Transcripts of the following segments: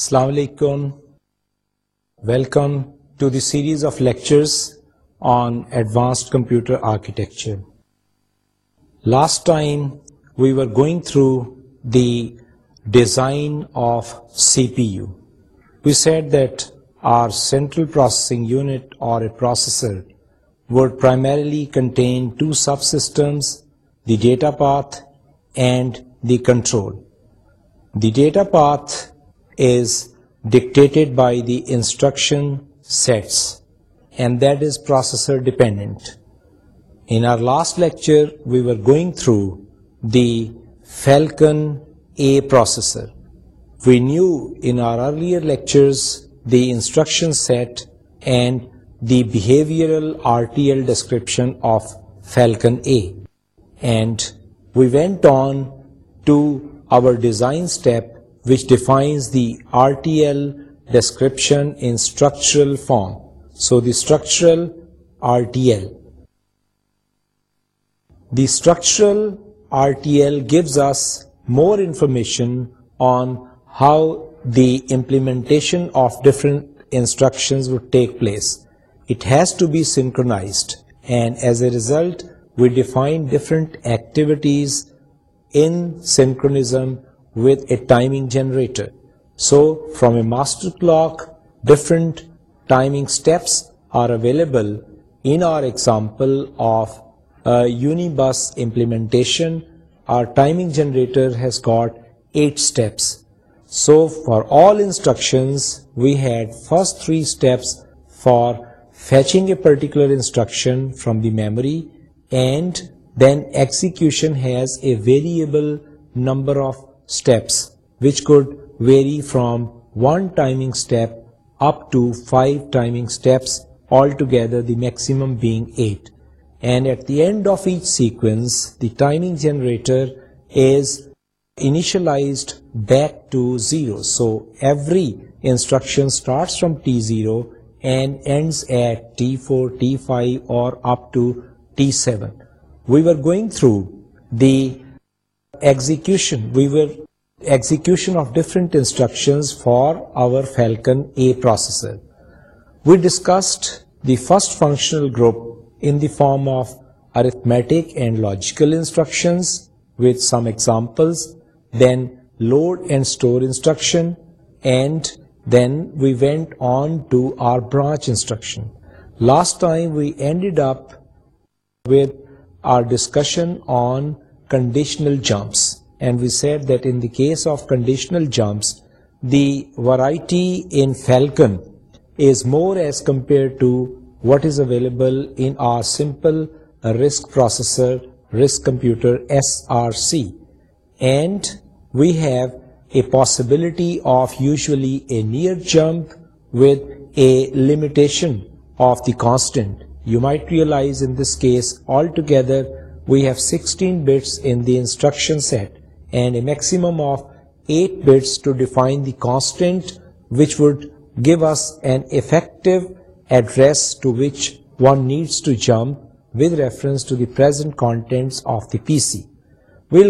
السلام علیکم welcome to the series of lectures on advanced computer architecture last time we are going through the design of C P U we said that our central processing unit or a processor would primarily contain two subsystems the data path and the control the data path is dictated by the instruction sets, and that is processor dependent. In our last lecture, we were going through the Falcon A processor. We knew in our earlier lectures the instruction set and the behavioral RTL description of Falcon A. And we went on to our design step which defines the RTL description in structural form. So the structural RTL. The structural RTL gives us more information on how the implementation of different instructions would take place. It has to be synchronized, and as a result we define different activities in synchronism with a timing generator. So from a master clock, different timing steps are available in our example of Unibus implementation. Our timing generator has got 8 steps. So for all instructions, we had first 3 steps for fetching a particular instruction from the memory, and then execution has a variable number of steps, which could vary from 1 timing step up to 5 timing steps, altogether the maximum being 8. And at the end of each sequence, the timing generator is initialized back to 0. So every instruction starts from T0 and ends at T4, T5 or up to T7. We were going through the execution, we were execution of different instructions for our Falcon A processor. We discussed the first functional group in the form of arithmetic and logical instructions with some examples, then load and store instruction, and then we went on to our branch instruction. Last time we ended up with our discussion on conditional jumps, and we said that in the case of conditional jumps, the variety in Falcon is more as compared to what is available in our simple RISC processor, RISC computer SRC, and we have a possibility of usually a near jump with a limitation of the constant. You might realize in this case altogether we have sixteen bits instruction of eight bits to defines we've as effective address to jump reference to the pearl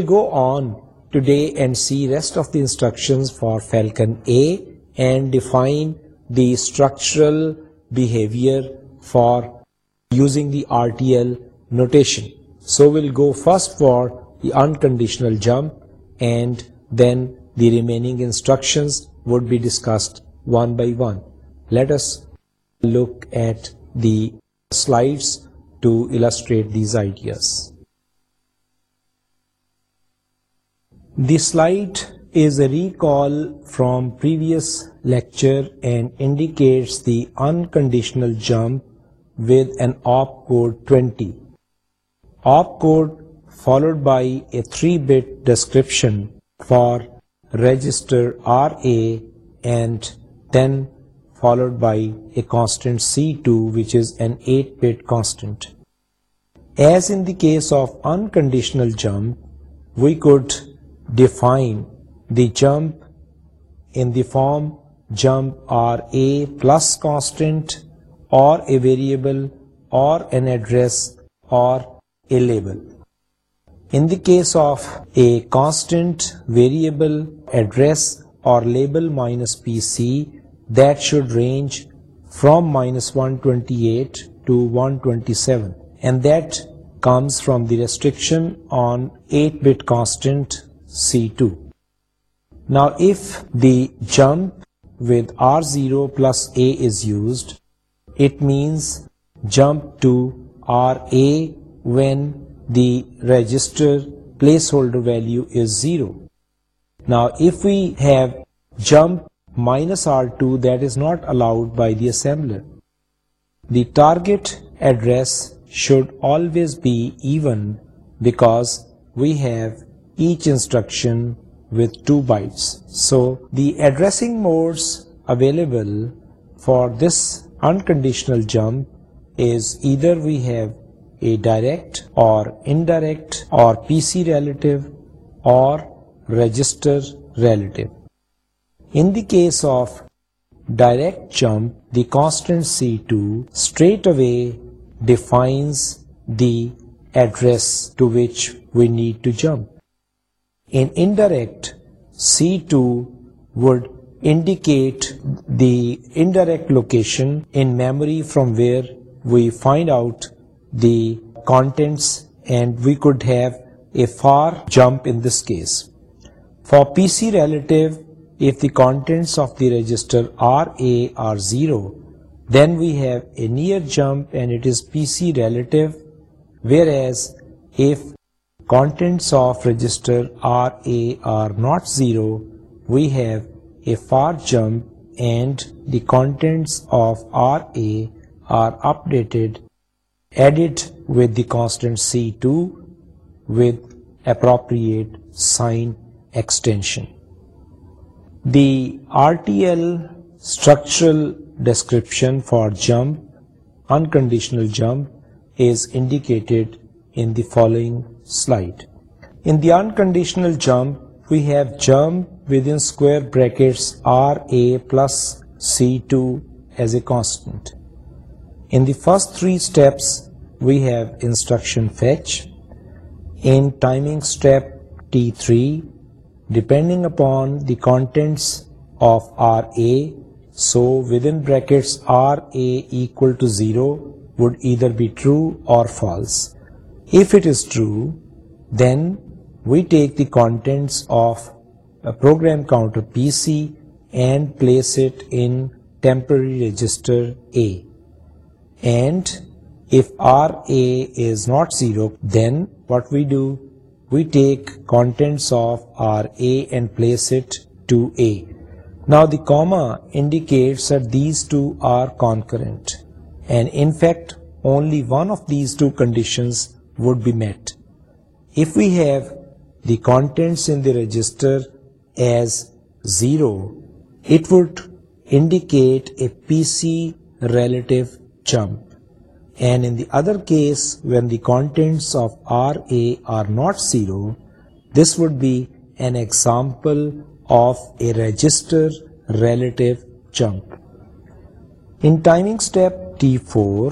go on today and see rest of the instruction for Falcon A and define the structural behaviour for using the RTL notation So we'll go first for the unconditional jump, and then the remaining instructions would be discussed one by one. Let us look at the slides to illustrate these ideas. The slide is a recall from previous lecture and indicates the unconditional jump with an opcode 20 opcode followed by a 3-bit description for register RA and then followed by a constant C2, which is an 8-bit constant. As in the case of unconditional jump, we could define the jump in the form jump RA plus constant, or a variable, or an address, or a label. In the case of a constant variable address or label -PC, that should range from -128 to 127, and that comes from the restriction on 8-bit constant C2. Now if the jump with R0 plus A is used, it means jump to RA when the register placeholder value is 0. Now if we have jump minus R2, that is not allowed by the assembler. The target address should always be even because we have each instruction with 2 bytes. So the addressing modes available for this unconditional jump is either we have a direct or indirect or PC relative or register relative. In the case of direct jump, the constant C2 straight away defines the address to which we need to jump. In indirect, C2 would indicate the indirect location in memory from where we find out the contents, and we could have a far jump in this case. For PC relative, if the contents of the register RA are 0, then we have a near jump and it is PC relative, whereas if contents of register RA are not 0, we have a far jump and the contents of RA are updated Edit with the constant C2 with appropriate sign extension. The RTL structural description for jump, unconditional jump, is indicated in the following slide. In the unconditional jump, we have jump within square brackets RA plus C2 as a constant. In the first three steps, we have instruction fetch. In timing step T3, depending upon the contents of RA, so within brackets RA equal to 0 would either be true or false. If it is true, then we take the contents of a program counter PC and place it in temporary register A. Then what we do we take contents now they may indicate this to occur and in fact only one of these two conditions would be met if we have the contents register as zero it would indicate a P C relative jump. And in the other case, when the contents of RA are not 0, this would be an example of a register relative jump. In timing step T4,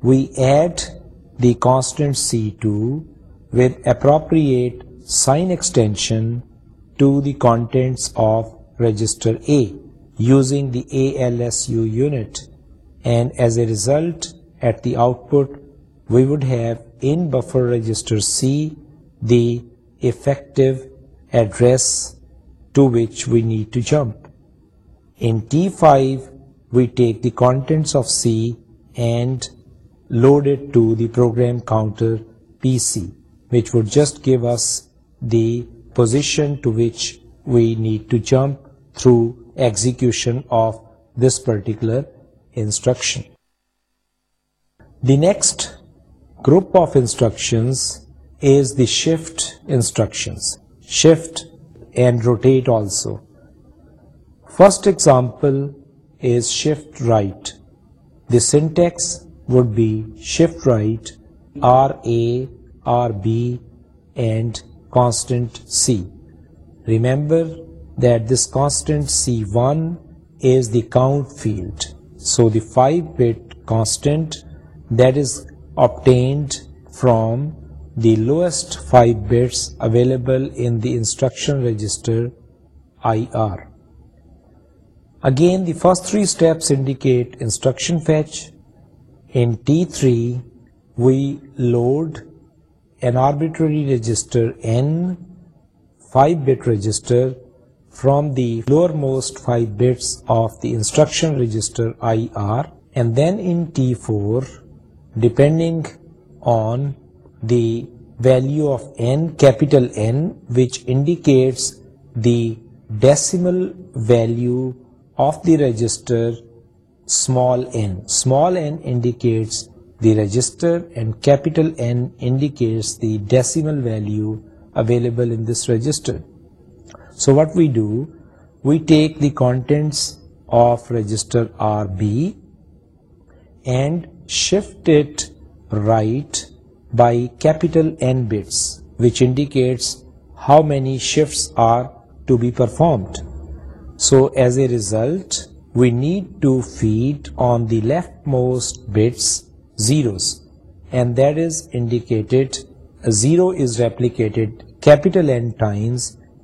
we add the constant C2 with appropriate sign extension to the contents of register A using the ALSU unit and as a result, at the output we would have in buffer register C the effective address to which we need to jump. In T5 we take the contents of C and load it to the program counter PC, which would just give us the position to which we need to jump through execution of this particular instruction. The next group of instructions is the shift instructions. Shift and rotate also. First example is shift right. The syntax would be shift right, RA, RB and constant C. Remember that this constant C1 is the count field. So the 5-bit constant that is obtained from the lowest 5 bits available in the instruction register IR. Again, the first 3 steps indicate instruction fetch. In T3, we load an arbitrary register N, 5-bit register, from these five of the instruction registered on the value of capital decimal value of the registers the decimal value available So what we do, we take the contents of register RB and shift it right by capital N bits, which indicates how many shifts are to be performed. So as a result, we need to feed on the leftmost bits zeros, and that is indicated a zero is replicated capital N times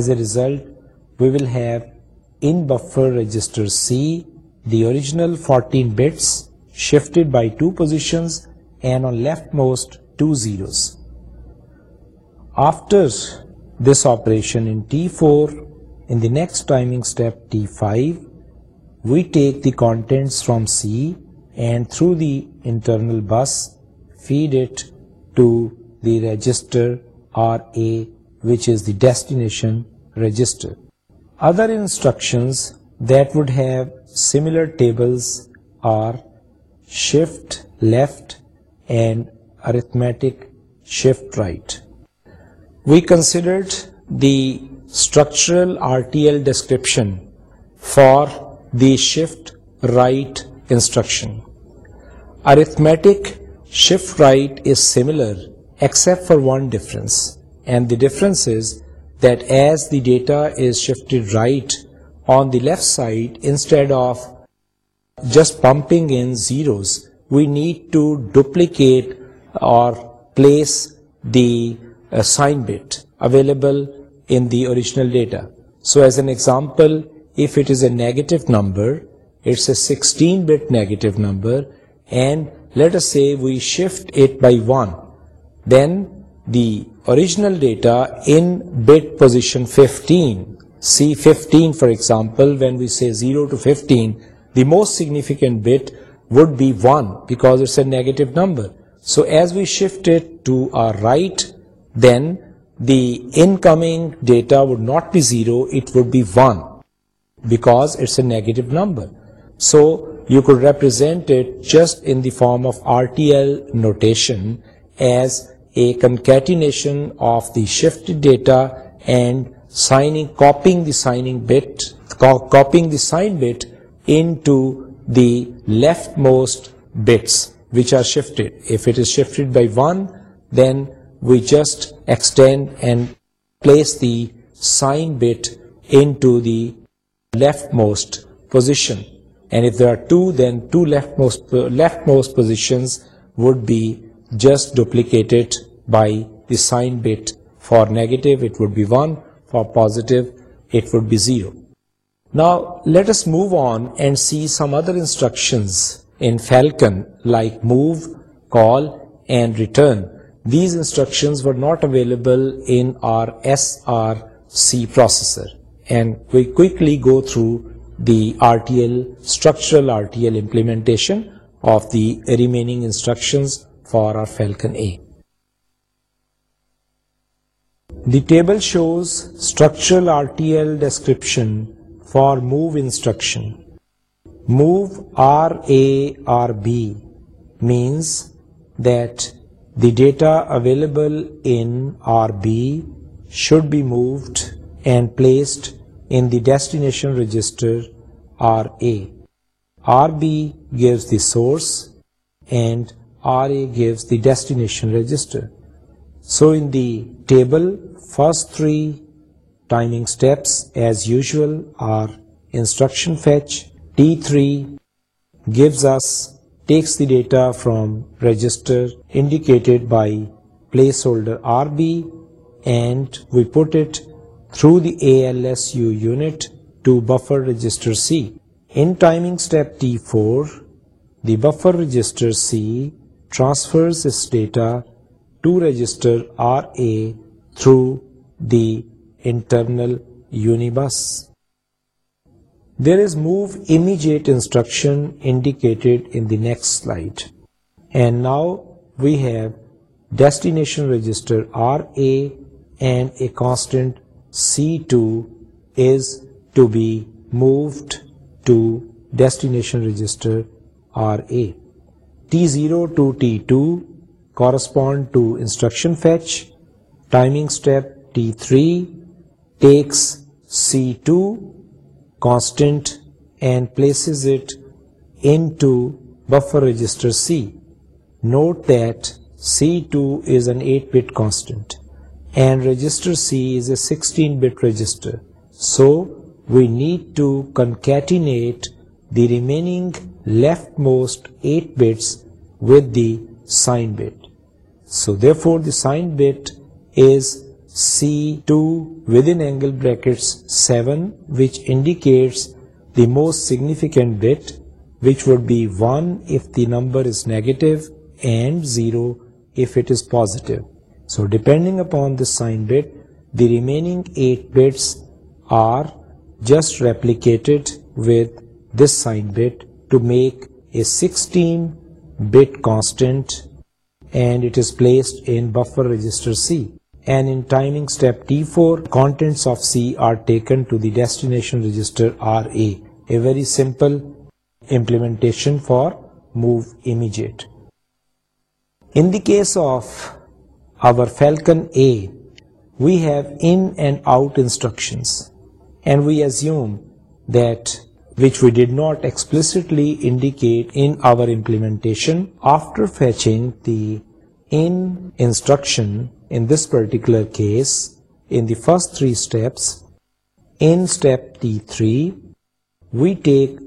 see the after this operation T four next timing step T five we take the contents from C and through the internal bus feed it the register R A which is the destination register. Other instructions that would have similar tables are shift left and arithmetic shift right. We considered the structural RTL description for the shift right instruction. Arithmetic shift right is similar except for one difference. And the difference is that as the data is shifted right on the left side, instead of just pumping in zeros, we need to duplicate or place the sign bit available in the original data. So as an example, if it is a negative number, it's a 16-bit negative number, and let us say we shift it by 1, then the original data in bit position 15. See 15, for example, when we say 0 to 15, the most significant bit would be 1 because it's a negative number. So as we shift it to our right, then the incoming data would not be 0, it would be 1 because it's a negative number. So you could represent it just in the form of RTL notation as concatenation of the shifted data leftmost bit R shift shift by one then we just extend and place the sign leftmost position and to the leftmost position we just duplicate it by the sign bit. For negative it would be 1, for positive it would be 0. Now let us move on and see some other instructions in Falcon like move, call and return. These instructions were not available in our SRC processor, and we quickly go through the structural RTL implementation of the remaining instructions for our Falcon A. The table shows structural RTL description for move instruction. Move RARB means that the data available in RB should be moved and placed in the destination register RA. RB gives the source and RA gives the destination register. So in the table, first three timing steps as usual are instruction fetch. T3 takes the data from register indicated by placeholder RB, and we put it through the ALSU unit to buffer register C. In timing step T4, the buffer register C transfers its data to register RA through the internal unibus. There is move immediate instruction indicated in the next slide. And now we have destination register RA and a constant C2 is to be moved to destination register RA. T0 to T2 correspond to instruction fetch. Timing step T3 takes C2 constant and places it into buffer register C. Note that C2 is an 8-bit constant and register C is a 16-bit register. So we need to concatenate the remaining leftmost 8 bits with the sign bit. So therefore the sign bit is C2 within angle brackets 7, which indicates the most significant bit, which would be 1 if the number is negative and 0 if it is positive. So depending upon the sign bit, the remaining 8 bits are just replicated with this sign bit to make a 16-bit constant, and it is placed in buffer register C. And in timing step T4, contents of C are taken to the destination register RA. A very simple implementation for move immediate. In the case of our Falcon A, we have in and out instructions, and we assume that which we did not explicitly indicate in our implementation. After fetching the in instruction, in this particular case, in the first three steps, in step T3, we take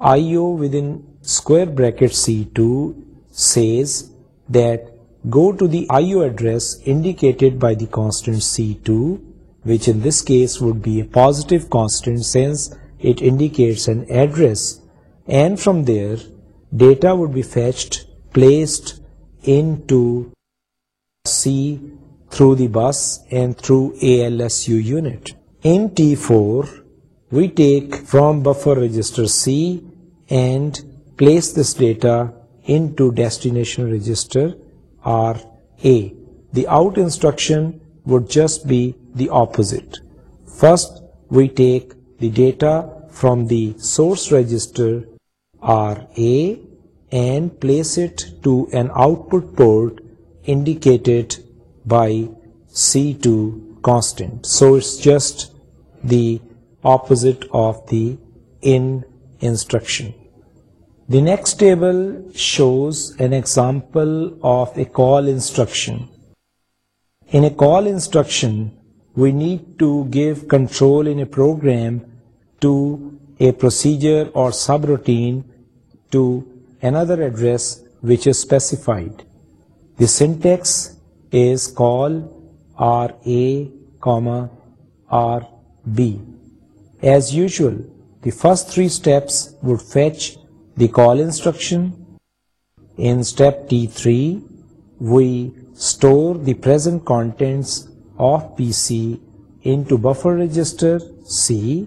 IO within square bracket C2 says that go to the IO address indicated by the constant C2, which in this case would be a positive constant, since it indicates an address, and from there data would be fetched, placed into C through the bus and through ALSU unit. In T4, we take from buffer register C and place this data into destination register RA. The out instruction would just be the opposite. First, we take the data from the source register RA and place it to an output port indicated by C2 constant. So it's just the opposite of the in instruction. The next table shows an example of a call instruction. In a call instruction, we need to give control in a program to a procedure or subroutine to another address which is specified. The syntax is call RA, RB. As usual, the first three steps would fetch the call instruction. In step T3, we store the present contents of PC into buffer register C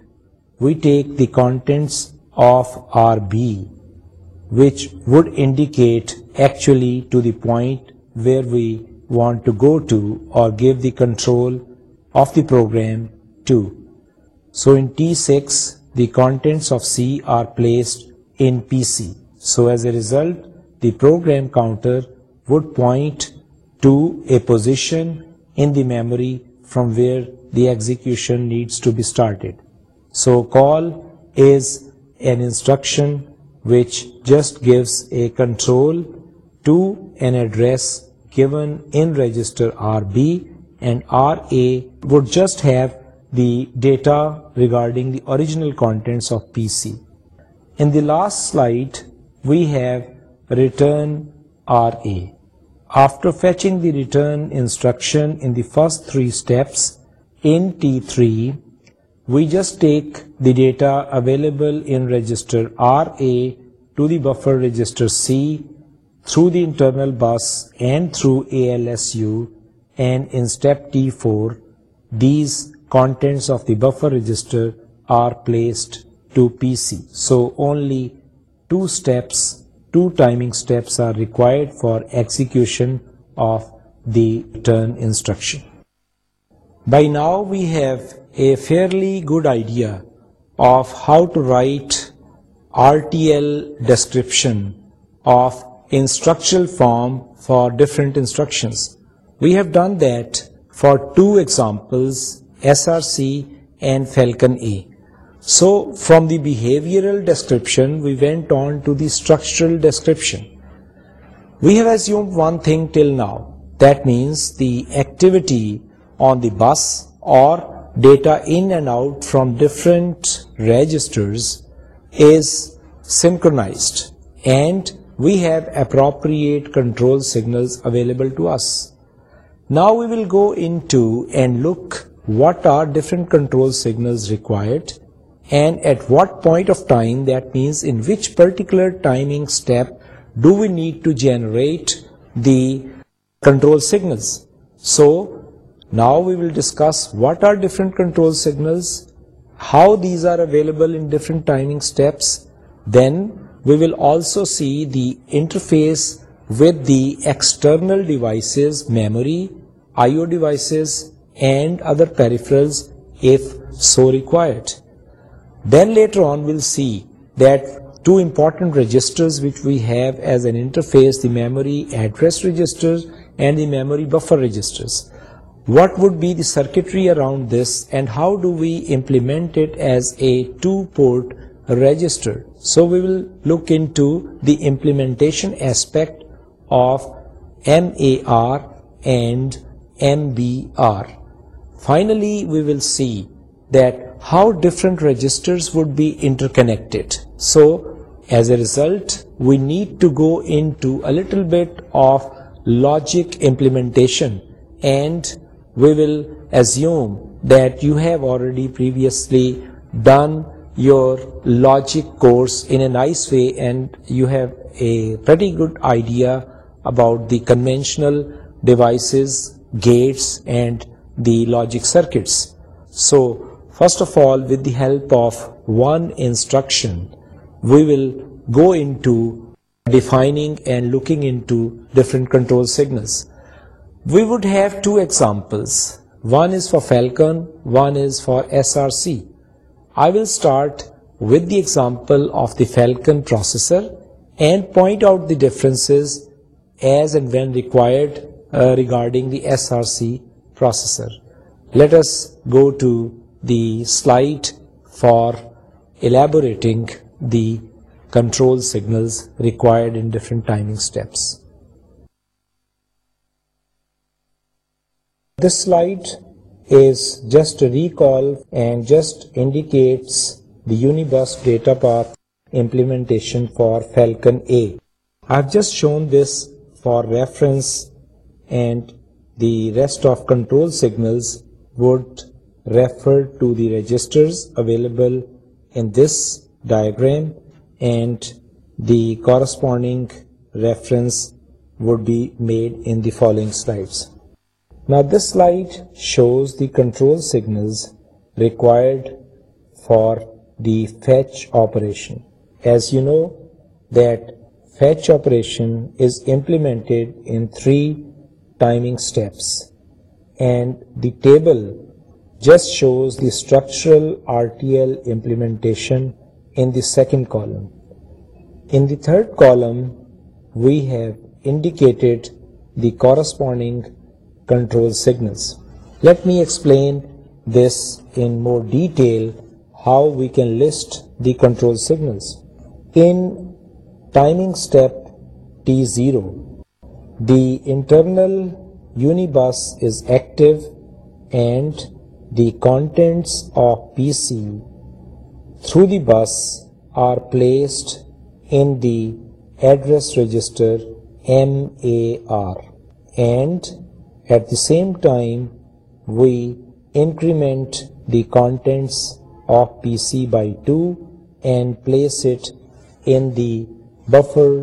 we take the contents of R B which would indicate actually to the point where we want to go to or control program the contents the program counter would point to a position in the memory from where the execution needs to be started so call is an instruction just gives a control data regarding the return R A after fetching the return instruction first three three we just take the data available in register RA to the buffer register C through the internal bus and through ALSU, and in step T4 these contents of the buffer register are placed to PC. So only two timing steps are required for execution of the return instruction. By now we have a fairly good idea of how to write RTL description of instructional form for different instructions. We have done that for two examples, SRC and Falcon A. So from the behavioral description we went on to the structural description. We have assumed one thing till now, that means the activity on the bus or data in and out from different registers is synchronized, and we have appropriate control signals available to us. Now we will go into and look what are different control signals required and at what point of time, that means in which particular timing step do we need to generate the control signals. So now we will discuss what are different control signals how these are available and other if so required then later interface the memory address registers What would be the circuitry around this, and how do we implement it as a 2-port register? So we will look into the implementation aspect of MAR and MBR. Finally, we will see that how different registers would be interconnected. So as a result, we need to go into a little bit of logic implementation and we will assume that you have already previously done your logic course in a nice way and you have a pretty good idea about the conventional devices, gates and the logic circuits. So first of all, with the help of one instruction, we will go into defining and looking into different control signals. We would have two examples. One is for Falcon, one is for SRC. I will start with the example of the Falcon processor and point out the differences as and when required uh, regarding the SRC processor. Let us go to the slide for elaborating the control signals required in different timing steps. This slide is just a recall and just indicates the Unibus data path implementation for Falcon A. I've just shown this for reference, and the rest of control signals would refer to the registers available in this diagram, and the corresponding reference would be made in the following slides. Now this slide shows the control signals required for the fetch operation. As you know that fetch operation is implemented in 3 timing steps, and the table just shows the structural RTL implementation in the second column. In the third column, we have indicated the corresponding control signals. Let me explain this in more detail, how we can list the control signals. In timing step T0, the internal unibus is active and the contents of PC through the bus are placed in the address register MAR and at the same time, we increment the contents of PC by 2 and place it in the buffer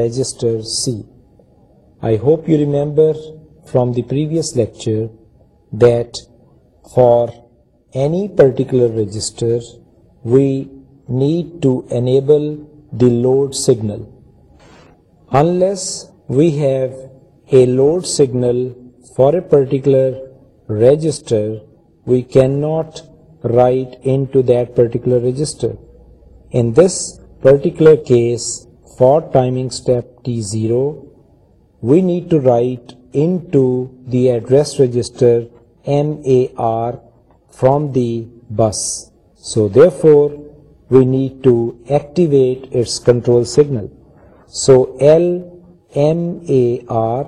register C. I hope you remember from the previous lecture that for any particular register, we need to enable the load signal. Unless we have a load signal for a particular register, we cannot write into that particular register. In this particular case, for timing step T0, we need to write into the address register MAR from the bus. So therefore, we need to activate its control signal. So LMAR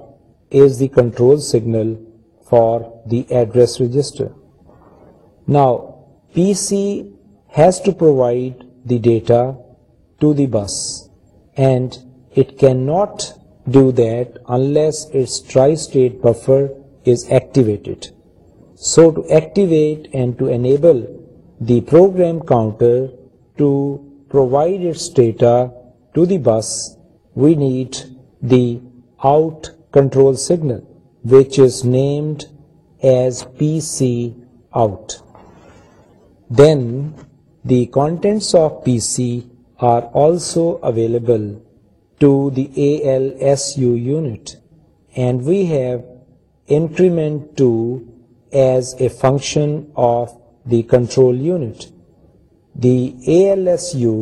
is the control signal for the address register. Now, PC has to provide the data to the bus, and it cannot do that unless its tri-state buffer is activated. So to activate and to enable the program counter to provide its data to the bus, we need the out control signal, which is named as PC out. Then the contents of PC are also available to the ALSU unit, and we have increment 2 as a function of the control unit. The ALSU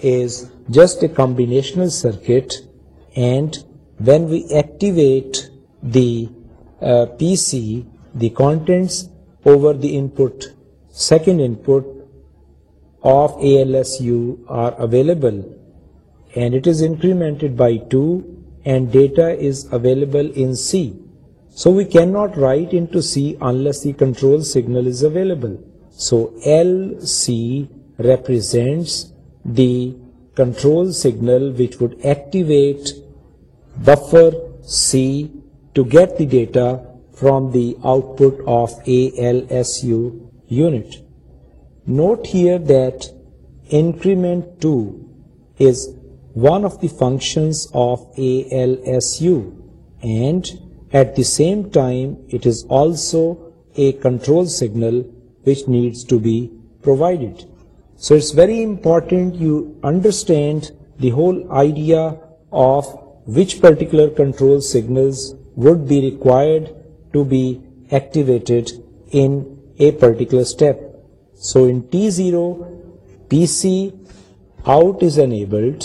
is just a combinational circuit, and when we activate the uh, PC, the contents over the input, second input of ALSU are available, and it is incremented by 2, and data is available in C. So we cannot write into C unless the control signal is available. So LC represents the control signal which would activate buffer C to get the data from the output of ALSU unit. Note here that increment 2 is one of the functions of ALSU, and at the same time it is also a control signal which needs to be provided. So it's very important you understand the whole idea of which particular control signals would be required to be activated in a particular step. So in T0, PC out is enabled.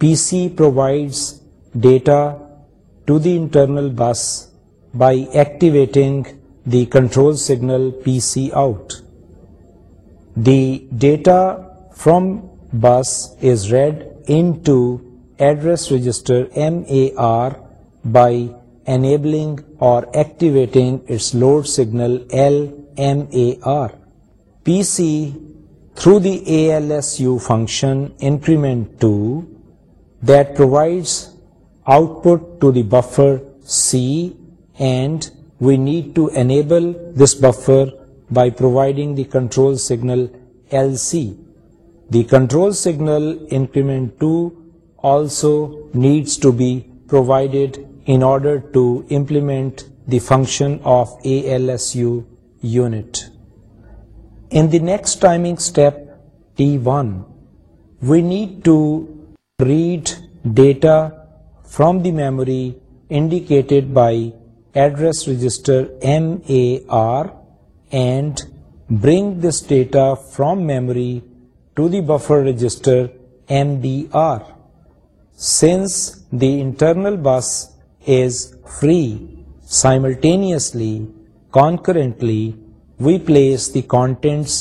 PC provides data to the internal bus by activating the control signal PC out. The data from bus is read into address register MAR by enabling or activating its load signal LMAR. PC, through the ALSU function increment 2, that provides output to the buffer C, and we need to enable this buffer by providing the control signal LC. The control signal increment 2 also needs to be provided in order to implement the function of ALSU unit. In the next timing step, T1, we need to read data from the memory indicated by address register MAR and bring this data from memory to the buffer register MBR. Since the internal bus is free, simultaneously, concurrently, we place the contents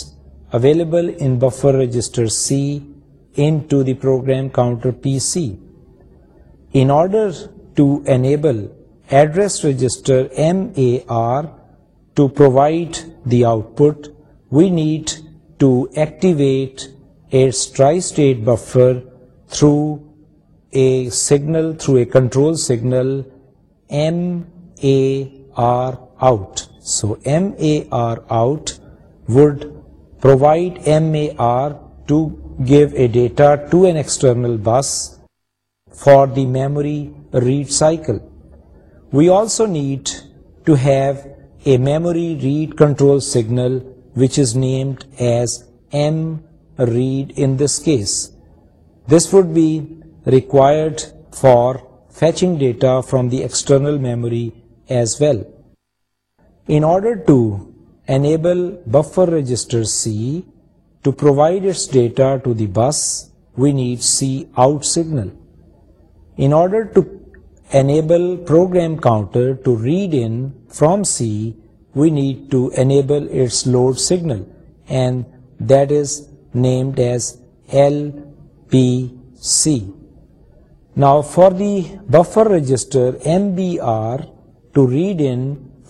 available in buffer register C into the program counter PC. In order to enable address register MAR to provide the output, we need to activate a tri-state buffer through a signal through a control signal MAR out. So MAR out would provide MAR to give a data to an external bus for the memory read cycle. We also need to have a memory read control signal which is named as mRead in this case. This would be required for fetching data from the external memory as well. In order to enable buffer register C to provide its data to the bus, we need cout signal. In order to enable program counter to read in from C, we need to enable its load signal, and that is named as LPC. Now for the buffer register MBR to read in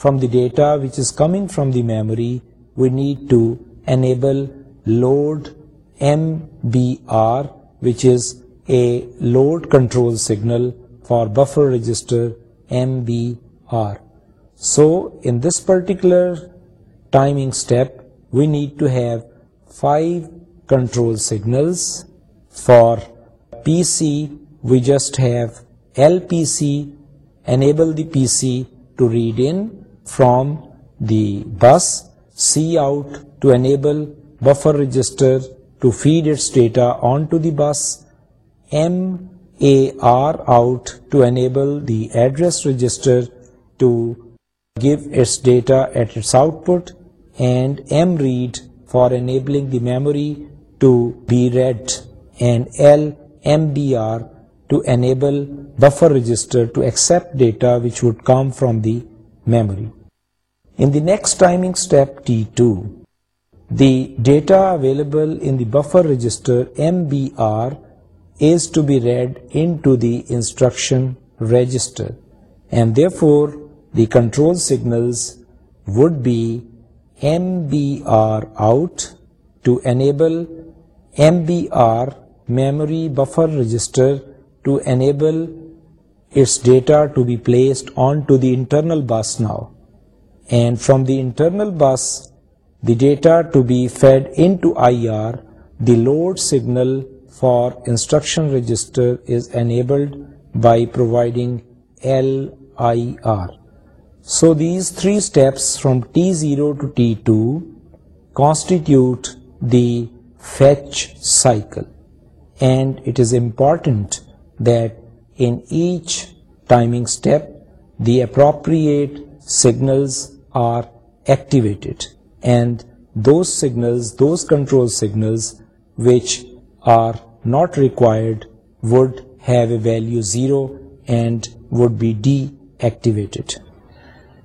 from the data which is coming from the memory, we need to enable load MBR, which is a load control signal for buffer register MBR. So in this particular timing step, we need to have 5 control signals for PC we just have LPC, enable the PC to read in from the bus, Cout to enable buffer register to feed its data onto the bus, MAR out to enable the address register to give its data at its output, and MRead for enabling the memory to be read, and LMBR to enable buffer register to accept data which would come from the memory. In the next timing step T2, the data available in the buffer register MBR is to be read into the instruction register, and therefore the control signals would be MBR out to enable MBR memory buffer register to enable its data to be placed onto the internal bus now, and from the internal bus the data to be fed into IR, the load signal for instruction register is enabled by providing LIR. So these three steps from T0 to T2 constitute the fetch cycle, and it is important that in each timing step, the appropriate signals are activated, and those signals, those control signals which are not required would have a value 0 and would be deactivated.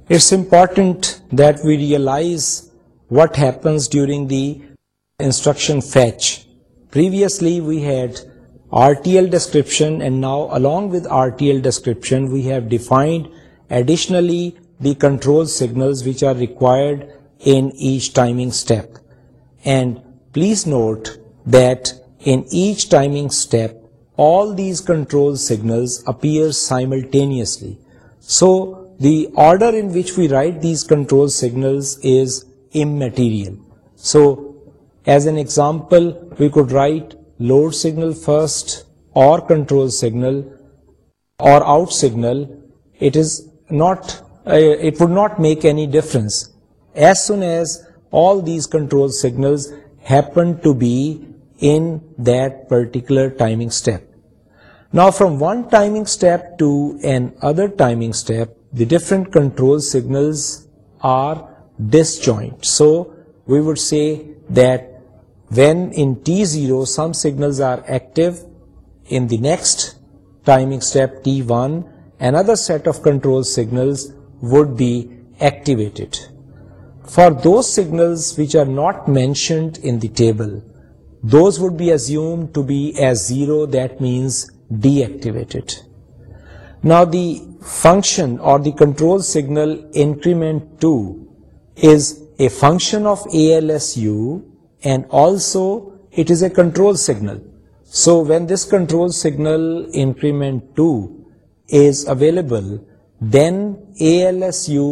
It's important that we realize what happens during the instruction fetch. Previously we had RTL description, and now along with RTL description we have defined additionally the control signals which are required in each timing step. And please note that in each timing step all these control signals appear simultaneously. So the order in which we write these control signals is immaterial. So as an example, we could write load signal first or control signal or out signal it is not it would not make any difference as soon as all these control signals happen to be in that particular timing step نا from one timing step to another timing step the different control signals are disjoint so we would see that When in T0 some signals are active, in the next timing step T1 another set of control signals would be activated. For those signals which are not mentioned in the table, those would be assumed to be as 0, that means deactivated. Now the function or the control signal increment 2 is a function of ALSU and also it is a control signal. So when this control signal increment 2 is available, then ALSU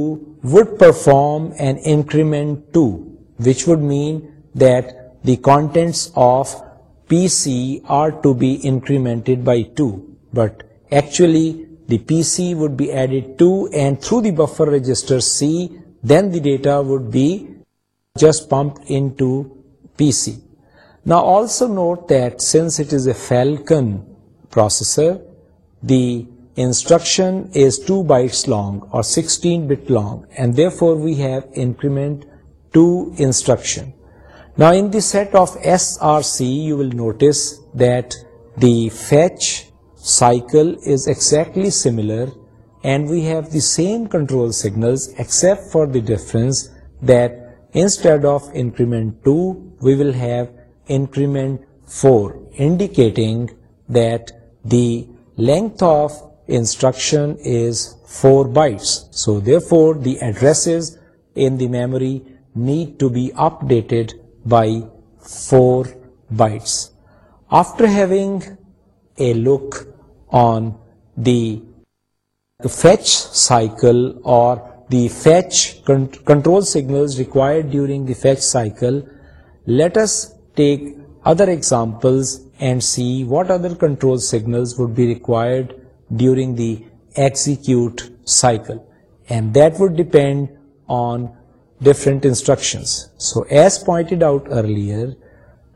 would perform an increment 2, which would mean that the contents of PC are to be incremented by 2, but actually the PC would be added 2, and through the buffer register C, then the data would be just pumped into see نا also note this at a Falcon processor the instruction long long and therefore we instruction set of S R C you will notice the call is exactly similar and we have the same control signal for the difference then instead of increment to we will have increment 4, indicating that the length of instruction is 4 bytes. So therefore the addresses in the memory need to be updated by 4 bytes. After having a look on the fetch cycle or the fetch control signals required during the fetch cycle, let us take other examples and see what other control signals would be required during the execute cycle, and that would depend on different instructions. So as pointed out earlier,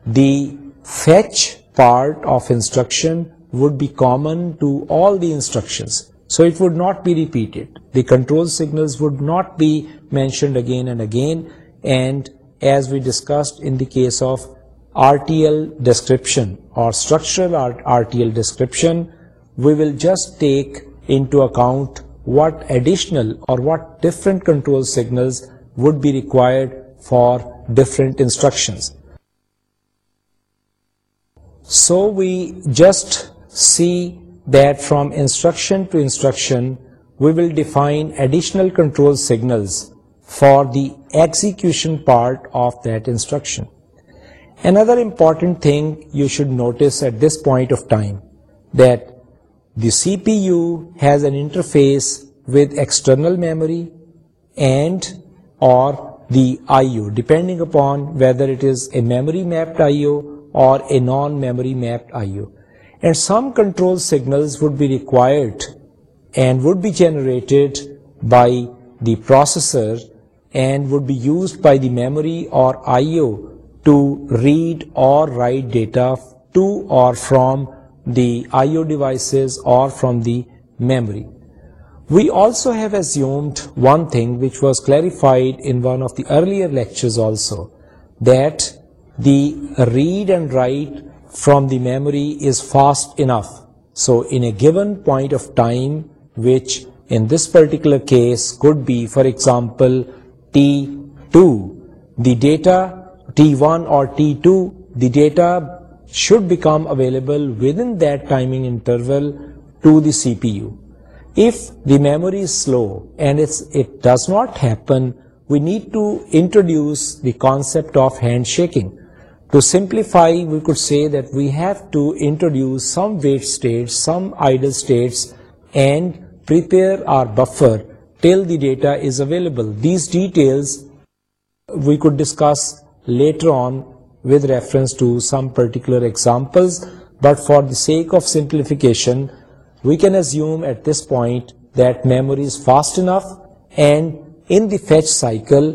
the fetch part of instruction would be common to all the instructions, so it would not be repeated. The control signals would not be mentioned again and again, and as we discussed in the case of RTL description or structural RTL description, we will just take into account what additional or what different control signals would be required for different instructions. So we just see that from instruction to instruction, we will define additional control signals for the execution part of that instruction. Another important thing you should notice at this point of time, that the CPU has an interface with external memory and or the IO, depending upon whether it is a memory mapped IO or a non-memory mapped IO. And some control signals would be required and would be generated by the processor and would be used by the memory or I/O to read or write data to or from the I/O devices or from the memory. We also have assumed one thing which was clarified in one of the earlier lectures also, that the read and write from the memory is fast enough. So in a given point of time, which in this particular case could be, for example, T2. The data T1 or T2, the data should become available within that timing interval to the CPU. If the memory is slow and it does not happen, we need to introduce the concept of handshaking. To simplify, we could say that we have to introduce some wait states, some idle states, and prepare our buffer till the data is available. These details we could discuss later on with reference to some particular examples, but for the sake of simplification, we can assume at this point that memory is fast enough, and in the fetch cycle,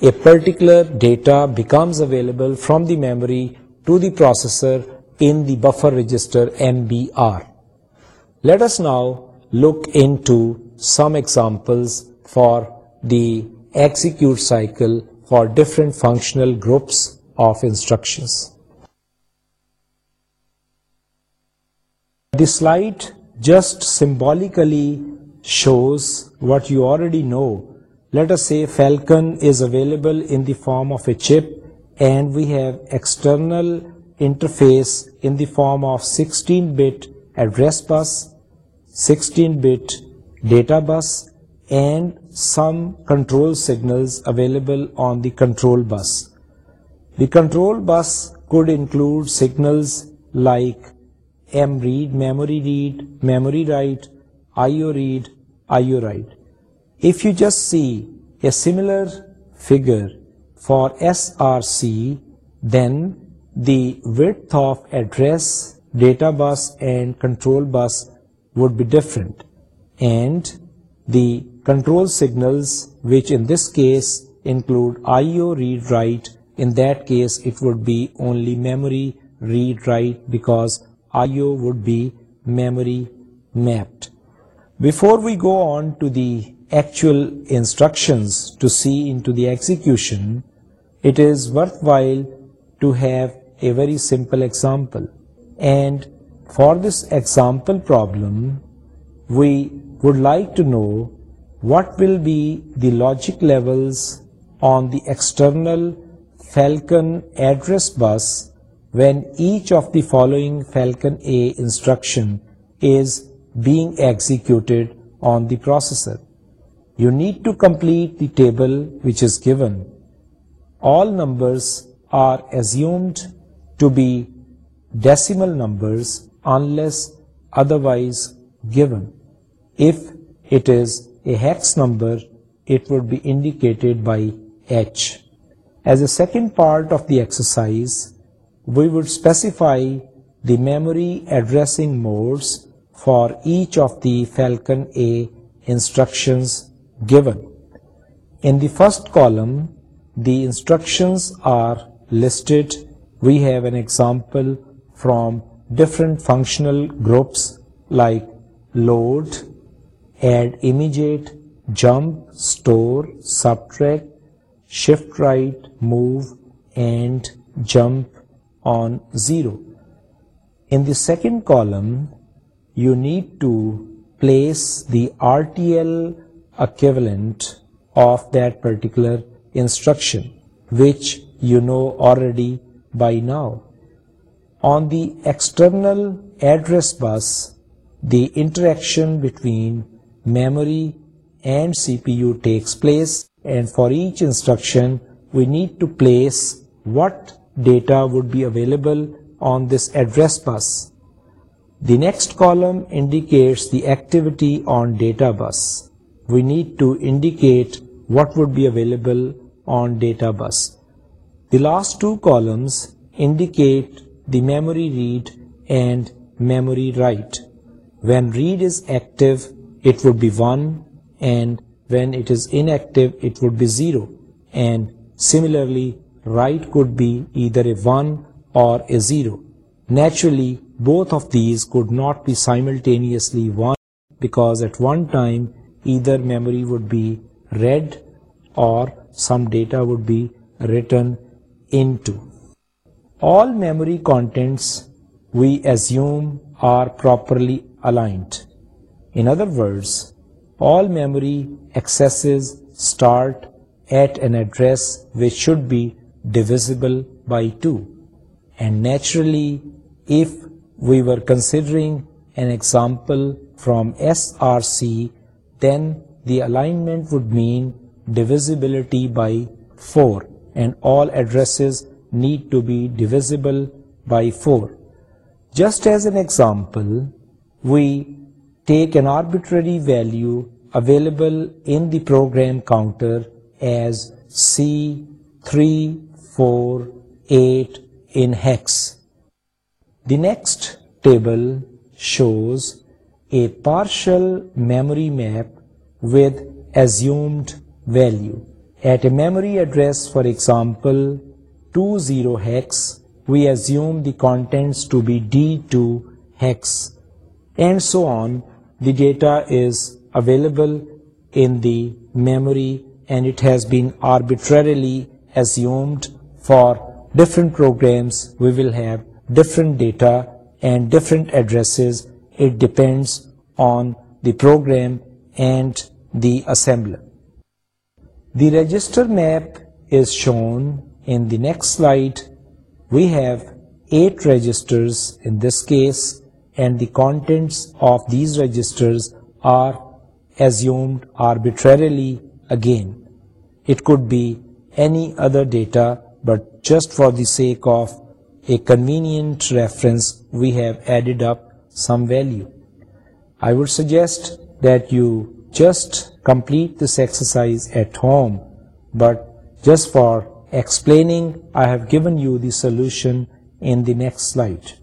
a particular data becomes available from the memory to the processor in the buffer register MBR. Let us now look into some examples for the execute cycle for different functional groups of instructions. This slide just symbolically shows what you already know. Let us say Falcon is available in the form of a chip, and we have external interface in the form of 16-bit address bus, 16-bit data bus and some control signals available on the control bus. The control bus could include signals like mRead, memory read, memory write, IO read, IO write. If you just see a similar figure for SRC, then the width of address, data bus and control bus would be different and the control signals, which in this case include IO read write. In that case it would be only memory read write because IO would be memory mapped. Before we go on to the actual instructions to see into the execution, it is worthwhile to have a very simple example, and for this example problem we would like to know what will be the logic levels on the external Falcon address bus when each of the following Falcon A instruction is being executed on the processor. You need to complete the table which is given. All numbers are assumed to be decimal numbers unless otherwise given. If it is a hex number, it would be indicated by H. As a second part of the exercise, we would specify the memory addressing modes for each of the Falcon A instructions given. In the first column, the instructions are listed. We have an example from different functional groups like load, add immediate, jump, store, subtract, shift right, move, and jump on 0. In the second column, you need to place the RTL equivalent of that particular instruction, which you know already by now. On the external address bus, the interaction between memory and CPU takes place, and for each instruction we need to place what data would be available on this address bus. The next column indicates the activity on data bus. We need to indicate what would be available on data bus. The last two columns indicate the memory read and memory write. When read is active, it would be 1, and when it is inactive it would be 0. And similarly, right could be either a 1 or a 0. Naturally, both of these could not be simultaneously 1, because at one time either memory would be read or some data would be written into. All memory contents we assume are properly aligned. In other words, all memory accesses start at an address which should be divisible by 2. And naturally, if we were considering an example from SRC, then the alignment would mean divisibility by 4, and all addresses need to be divisible by 4. Just as an example, we take an arbitrary value available in the program counter as C348 in hex. The next table shows a partial memory map with assumed value. At a memory address, for example, 20 hex, we assume the contents to be D2 hex, and so on the data is available in the memory and it has been arbitrarily assumed for different programs we will have different data and different addresses. It depends on the program and the assembler. The register map is shown in the next slide. We have 8 registers in this case and the contents of these registers are assumed arbitrarily again. It could be any other data, but just for the sake of a convenient reference, we have added up some value. I would suggest that you just complete this exercise at home, but just for explaining, I have given you the solution in the next slide.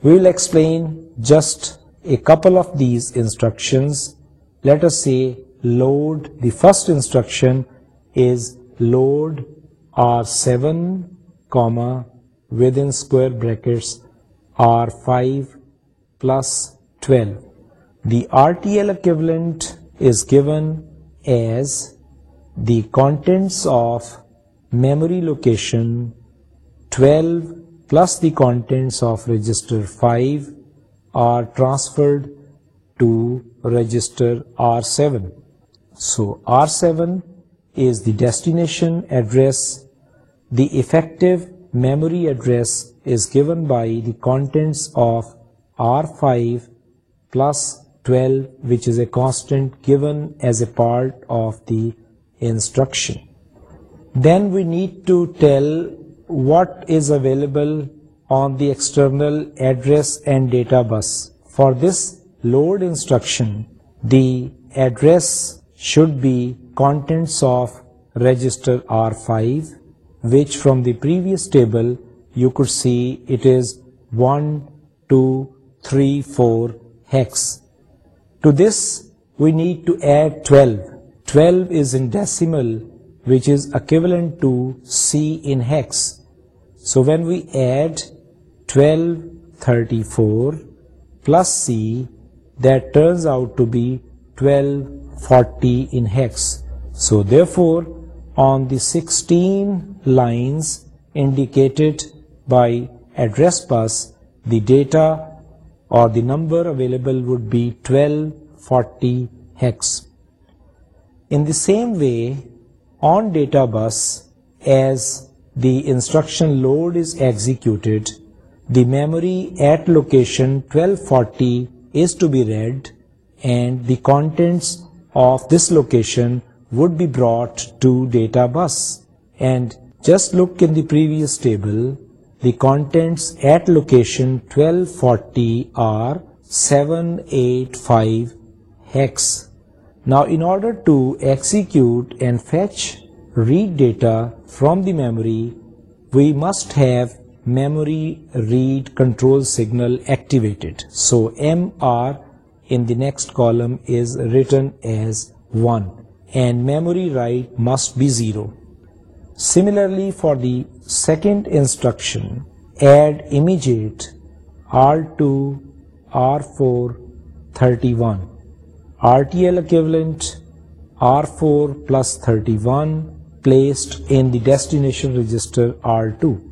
We'll explain just a couple of these instructions. Let us say load. The first instruction is load R7, comma, within square brackets R5 plus 12. The RTL equivalent is given as the contents of memory location 12 plus the contents of register 5 are transferred to register R7. So R7 is the destination address. The effective memory address is given by the contents of R5 plus 12, which is a constant given as a part of the instruction. Then we need to tell what is available on the external address and data bus. For this load instruction, the address should be contents of register R5, which from the previous table you could see it is 1, 2, 3, 4 hex. To this we need to add 12. 12 is in decimal which is equivalent to C in hex. So when we add 1234 plus C, that turns out to be 1240 in hex. So therefore, on the 16 lines indicated by address bus, the data or the number available would be 1240 hex. In the same way, on data bus, as the instruction load is executed, the memory at location 1240 is to be read, and the contents of this location would be brought to data bus. And just look in the previous table, the contents at location 1240 are 785 hex. Now in order to execute and fetch read data from the memory, we must have memory read control signal activated. So MR in the next column is written as 1 and memory write must be 0. Similarly, for the second instruction, add immediate R2 R4 31. RTL equivalent R4 plus 31 placed in the destination register R2.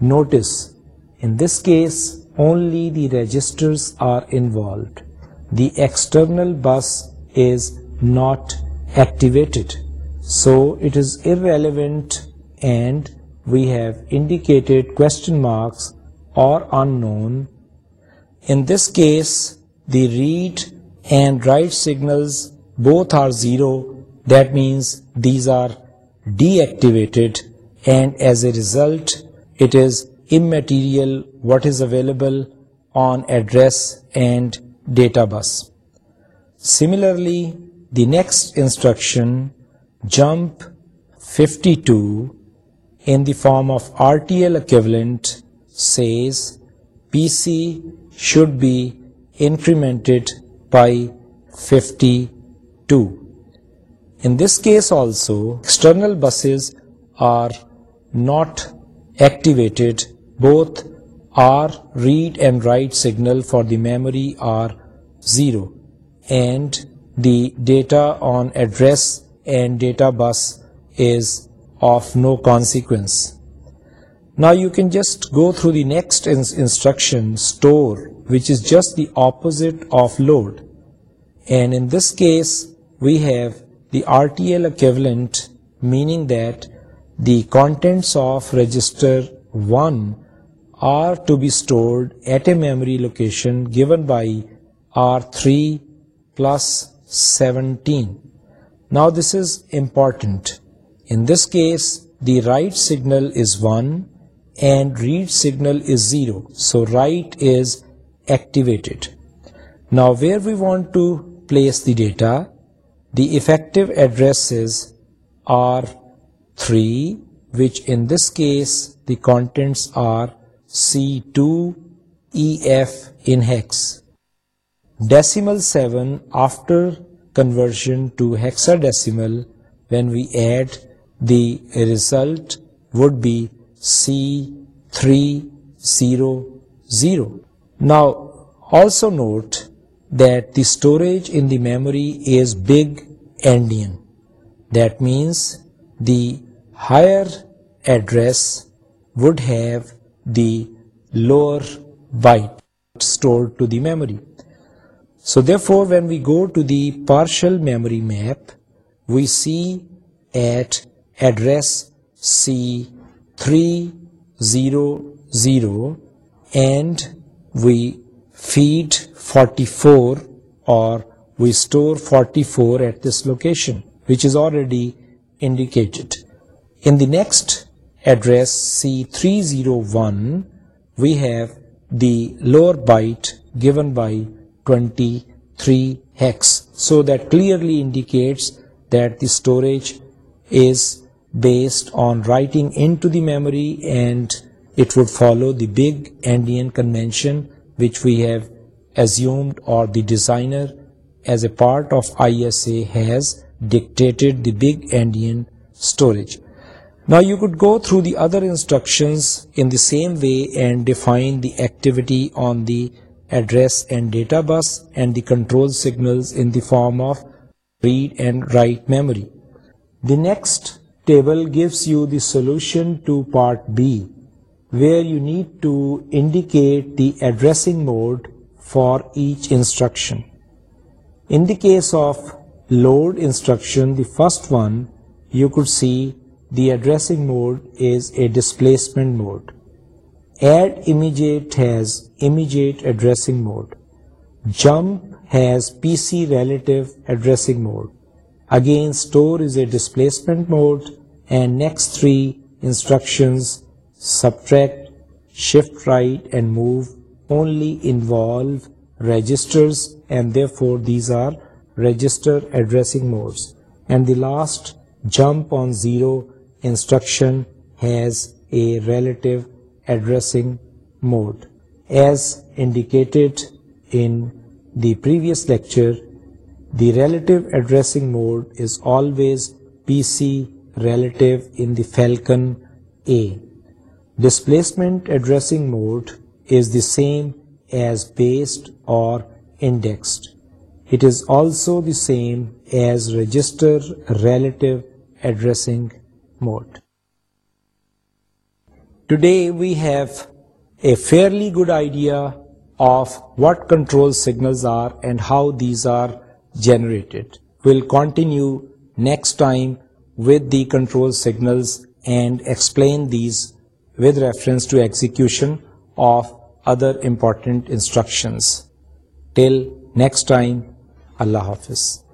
Notice, in this case, only the registers are involved. The external bus is not activated, so it is irrelevant, and we have indicated question marks or unknown. In this case, the read and drive signals both are 0. That means these are deactivated, and as a result it is immaterial what is available on address and data bus. Similarly, the next instruction, jump 52, in the form of RTL equivalent, says PC should be incremented by 52. In this case also, external buses are not activated. Both R read and write signal for the memory are 0 and the data on address and data bus is of no consequence. Now you can just go through the next instruction, store, which is just the opposite of load. And in this case, we have the RTL equivalent, meaning that the contents of register 1 are to be stored at a memory location given by R3 plus 17. Now this is important. In this case, the write signal is 1 and read signal is 0. So write is activated. Now where we want to place the data, the effective addresses are 3, which in this case the contents are C2 EF in hex. Decimal 7 after conversion to hexadecimal, when we add, the result would be C300. Now also note that the storage in the memory is big endian. That means the higher address would have the lower byte stored to the memory. So therefore, when we go to the partial memory map, we see at address C300 and we feed 44 or we store 44 at this location, which is already indicated. In the next address C301, we have the lower byte given by 23 hex. So that clearly indicates that the storage is based on writing into the memory and it would follow the big Andean convention which we have assumed, or the designer as a part of ISA has dictated the big Andean storage. Now you could go through the other instructions in the same way and define the activity on the address and data bus and the control signals in the form of read and write memory. The next table gives you the solution to part B where you need to indicate the addressing mode for each instruction. In the case of load instruction, the first one, you could see the addressing mode is a displacement mode. Add immediate has immediate addressing mode. Jump has PC relative addressing mode. Again, store is a displacement mode, and next three instructions subtract, shift right and move only involve registers, and therefore these are register addressing modes. And the last, jump on 0 instruction, has a relative addressing mode. As indicated in the previous lecture, the relative addressing mode is always PC relative in the Falcon A. Displacement addressing mode is the same as based or indexed. It is also the same as register relative addressing mode. Today we have a fairly good idea of what control signals are and how these are generated. We'll continue next time with the control signals and explain these with reference to execution of other important instructions till next time اللہ حافظ